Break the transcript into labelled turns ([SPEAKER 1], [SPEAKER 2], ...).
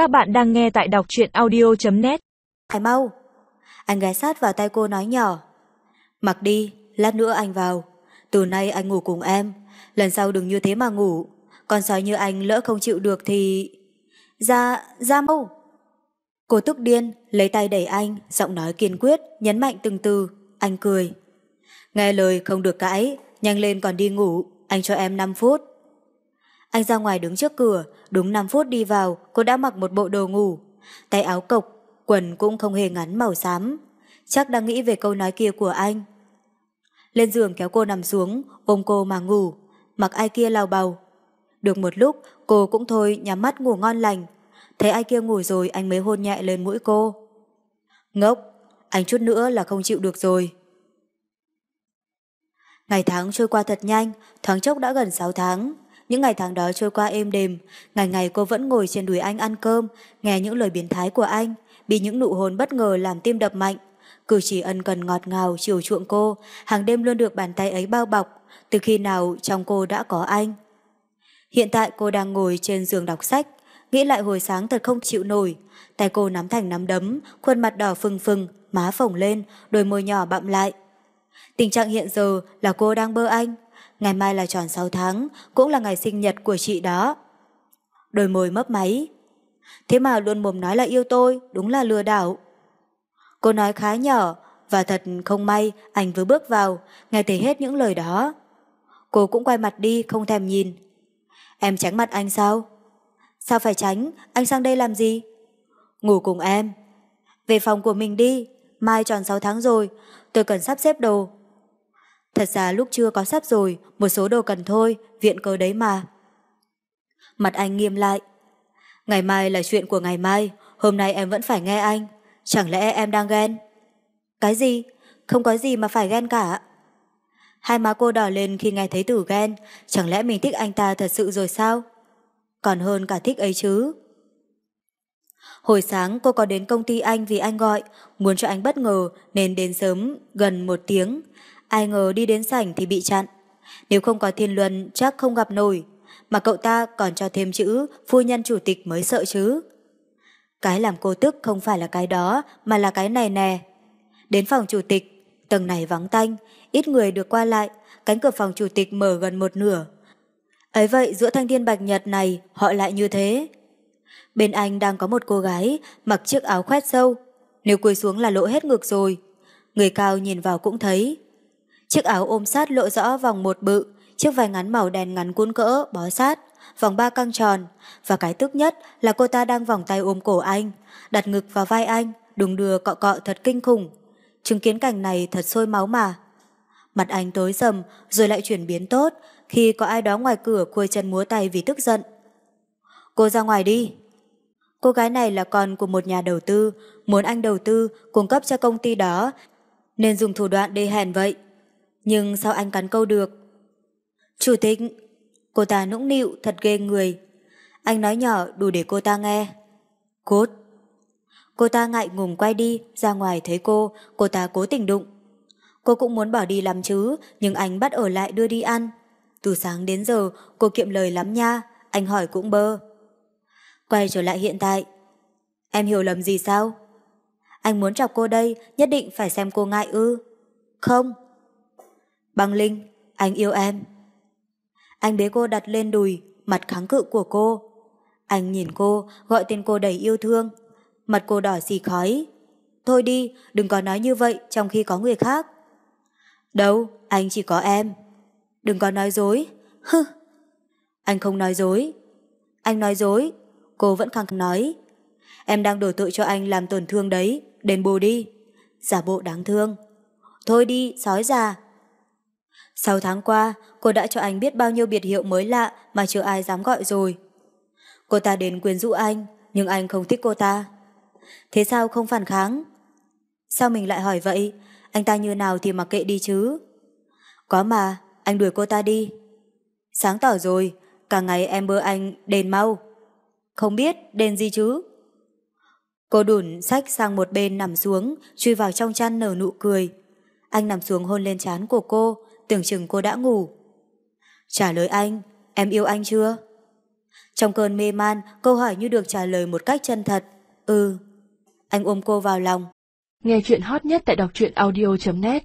[SPEAKER 1] Các bạn đang nghe tại đọc truyện audio.net
[SPEAKER 2] Hãy mau. Anh ghé sát vào tay cô nói nhỏ. Mặc đi, lát nữa anh vào. Từ nay anh ngủ cùng em. Lần sau đừng như thế mà ngủ. Con sói như anh lỡ không chịu được thì... Ra, ra mau. Cô tức điên, lấy tay đẩy anh, giọng nói kiên quyết, nhấn mạnh từng từ. Anh cười. Nghe lời không được cãi, nhanh lên còn đi ngủ, anh cho em 5 phút. Anh ra ngoài đứng trước cửa, đúng 5 phút đi vào, cô đã mặc một bộ đồ ngủ. Tay áo cộc, quần cũng không hề ngắn màu xám. Chắc đang nghĩ về câu nói kia của anh. Lên giường kéo cô nằm xuống, ôm cô mà ngủ, mặc ai kia lao bầu. Được một lúc, cô cũng thôi nhắm mắt ngủ ngon lành. Thấy ai kia ngủ rồi anh mới hôn nhẹ lên mũi cô. Ngốc, anh chút nữa là không chịu được rồi. Ngày tháng trôi qua thật nhanh, thoáng chốc đã gần 6 tháng. Những ngày tháng đó trôi qua êm đềm, ngày ngày cô vẫn ngồi trên đùi anh ăn cơm, nghe những lời biến thái của anh, bị những nụ hôn bất ngờ làm tim đập mạnh. Cử chỉ ân cần ngọt ngào chiều chuộng cô, hàng đêm luôn được bàn tay ấy bao bọc, từ khi nào trong cô đã có anh. Hiện tại cô đang ngồi trên giường đọc sách, nghĩ lại hồi sáng thật không chịu nổi. Tay cô nắm thành nắm đấm, khuôn mặt đỏ phừng phừng, má phồng lên, đôi môi nhỏ bặm lại. Tình trạng hiện giờ là cô đang bơ anh, ngày mai là tròn 6 tháng, cũng là ngày sinh nhật của chị đó. Đôi môi mấp máy. Thế mà luôn mồm nói là yêu tôi, đúng là lừa đảo. Cô nói khá nhỏ, và thật không may anh vừa bước vào, nghe thấy hết những lời đó. Cô cũng quay mặt đi, không thèm nhìn. Em tránh mặt anh sao? Sao phải tránh, anh sang đây làm gì? Ngủ cùng em. Về phòng của mình đi, mai tròn 6 tháng rồi, tôi cần sắp xếp đồ, Thật ra lúc chưa có sắp rồi, một số đồ cần thôi, viện cớ đấy mà. Mặt anh nghiêm lại. Ngày mai là chuyện của ngày mai, hôm nay em vẫn phải nghe anh. Chẳng lẽ em đang ghen? Cái gì? Không có gì mà phải ghen cả. Hai má cô đỏ lên khi nghe thấy từ ghen, chẳng lẽ mình thích anh ta thật sự rồi sao? Còn hơn cả thích ấy chứ. Hồi sáng cô có đến công ty anh vì anh gọi, muốn cho anh bất ngờ nên đến sớm gần một tiếng. Ai ngờ đi đến sảnh thì bị chặn. Nếu không có thiên luân chắc không gặp nổi. Mà cậu ta còn cho thêm chữ phu nhân chủ tịch mới sợ chứ. Cái làm cô tức không phải là cái đó mà là cái này nè. Đến phòng chủ tịch, tầng này vắng tanh, ít người được qua lại, cánh cửa phòng chủ tịch mở gần một nửa. Ấy vậy giữa thanh thiên bạch nhật này họ lại như thế. Bên anh đang có một cô gái mặc chiếc áo khoét sâu. Nếu cúi xuống là lộ hết ngực rồi. Người cao nhìn vào cũng thấy. Chiếc áo ôm sát lộ rõ vòng một bự, chiếc váy ngắn màu đen ngắn cuốn cỡ, bó sát, vòng ba căng tròn. Và cái tức nhất là cô ta đang vòng tay ôm cổ anh, đặt ngực vào vai anh, đùng đưa cọ cọ thật kinh khủng. Chứng kiến cảnh này thật sôi máu mà. Mặt anh tối sầm rồi lại chuyển biến tốt khi có ai đó ngoài cửa cua chân múa tay vì tức giận. Cô ra ngoài đi. Cô gái này là con của một nhà đầu tư, muốn anh đầu tư cung cấp cho công ty đó nên dùng thủ đoạn đê hèn vậy. Nhưng sao anh cắn câu được? Chủ tịch, cô ta nũng nịu thật ghê người. Anh nói nhỏ đủ để cô ta nghe. Cốt. Cô ta ngại ngùng quay đi, ra ngoài thấy cô, cô ta cố tình đụng. Cô cũng muốn bỏ đi làm chứ, nhưng anh bắt ở lại đưa đi ăn. Từ sáng đến giờ, cô kiệm lời lắm nha, anh hỏi cũng bơ. Quay trở lại hiện tại. Em hiểu lầm gì sao? Anh muốn chọc cô đây, nhất định phải xem cô ngại ư. Không, Băng Linh, anh yêu em. Anh bế cô đặt lên đùi, mặt kháng cự của cô. Anh nhìn cô, gọi tên cô đầy yêu thương. Mặt cô đỏ xì khói. Thôi đi, đừng có nói như vậy trong khi có người khác. Đâu, anh chỉ có em. Đừng có nói dối. Hừ. Anh không nói dối. Anh nói dối. Cô vẫn khăng nói. Em đang đổ tội cho anh làm tổn thương đấy. Đền bù đi. Giả bộ đáng thương. Thôi đi, sói già. Sau tháng qua, cô đã cho anh biết bao nhiêu biệt hiệu mới lạ mà chưa ai dám gọi rồi. Cô ta đến quyến rũ anh, nhưng anh không thích cô ta. Thế sao không phản kháng? Sao mình lại hỏi vậy? Anh ta như nào thì mặc kệ đi chứ? Có mà, anh đuổi cô ta đi. Sáng tỏ rồi, cả ngày em bơ anh đền mau. Không biết đền gì chứ? Cô đủn sách sang một bên nằm xuống, chui vào trong chăn nở nụ cười. Anh nằm xuống hôn lên trán của cô, tưởng chừng cô đã ngủ. Trả lời anh, em yêu anh chưa? Trong cơn mê man, câu hỏi như được trả lời một cách chân thật. Ừ. Anh ôm cô vào lòng.
[SPEAKER 1] Nghe chuyện hot nhất tại đọc truyện audio.net